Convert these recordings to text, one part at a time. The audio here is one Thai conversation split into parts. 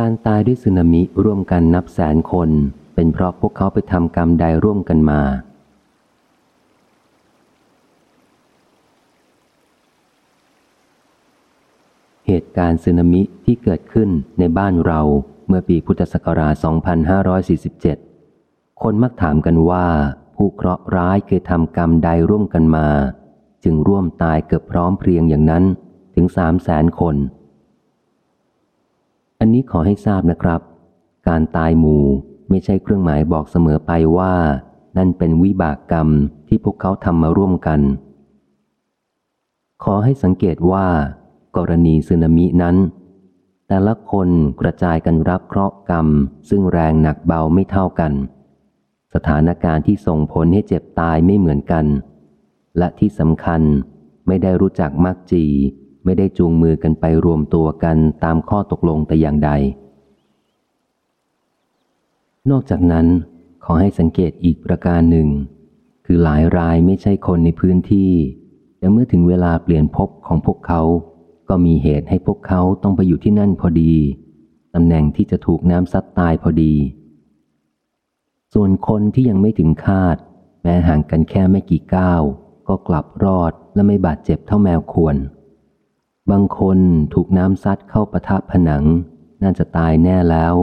การตายด้วยสึนามิร่วมกันนับแสนคน เป็นเพราะพวกเขาไปทำกรรมใดร่วมกันมา เหตุการณ์สึนามิที่เกิดขึ้นในบ้านเราเมื่อปีพุทธศักราช 2547 คนมักถามกันว่า ผู้เคราะห์ร้ายเคยทำกรรมใดร่วมกันมา จึงร่วมตายเกือบพร้อมเพรียงอย่างนั้นถึงสามแสนคน นี้ขอให้ทราบนะครับ การตายหมู่ไม่ใช่เครื่องหมายบอกเสมอไปว่า นั่นเป็นวิบากกรรมที่พวกเขาทำมาร่วมกัน ขอให้สังเกตว่า กรณีสึนามินั้น แต่ละคนกระจายกันรับเคราะห์กรรม ซึ่งแรงหนักเบาไม่เท่ากัน สถานการณ์ที่ส่งผลให้เจ็บตายไม่เหมือนกัน และที่สำคัญไม่ได้รู้จักมักจี ไม่ได้จูงมือกันไปรวมตัวกันตามข้อตกลงแต่อย่างใด นอกจากนั้น ขอให้สังเกตอีกประการหนึ่ง คือหลายรายไม่ใช่คนในพื้นที่ แต่เมื่อถึงเวลาเปลี่ยนภพของพวกเขา ก็มีเหตุให้พวกเขาต้องไปอยู่ที่นั่นพอดีตำแหน่งที่จะถูกน้ำซัดตายพอดี ส่วนคนที่ยังไม่ถึงคาด แม้ห่างกันแค่ไม่กี่ก้าว ก็กลับรอดและไม่บาดเจ็บเท่าแมวควร บางคนถูกน้ำซัดเข้าประทะผนัง น่าจะตายแน่แล้ว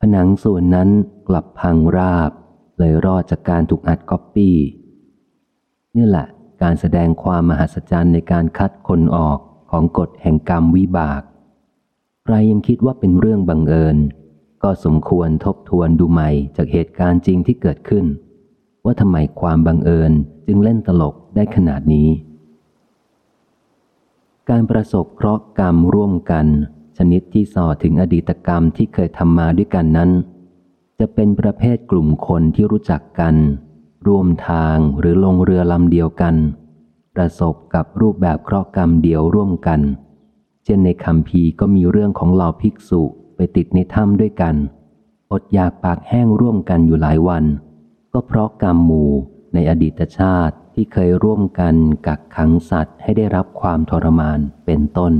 ผนังส่วนนั้นกลับพังราบ เลยรอดจากการถูกอัดก๊อปปี้นี่แหละ การแสดงความมหัศจรรย์ในการคัดคนออกของกฎแห่งกรรมวิบาก ใครยังคิดว่าเป็นเรื่องบังเอิญ ก็สมควรทบทวนดูใหม่จากเหตุการณ์จริงที่เกิดขึ้น ว่าทำไมความบังเอิญจึงเล่นตลกได้ขนาดนี้ การประสบเคราะห์กรรมร่วมกัน ชนิดที่ส่อถึงอดีตกรรมที่เคยทำมาด้วยกันนั้น จะเป็นประเภทกลุ่มคนที่รู้จักกัน ร่วมทางหรือลงเรือลำเดียวกัน ประสบกับรูปแบบเคราะห์กรรมเดียวร่วมกัน เช่นในคำพีก็มีเรื่องของเหล่าภิกษุไปติดในถ้ำด้วยกัน อดอยากปากแห้งร่วมกันอยู่หลายวัน ก็เพราะกรรมหมู่ในอดีตชาติ ที่เคยร่วมกันกักขังสัตว์ให้ได้รับความทรมานเป็นต้น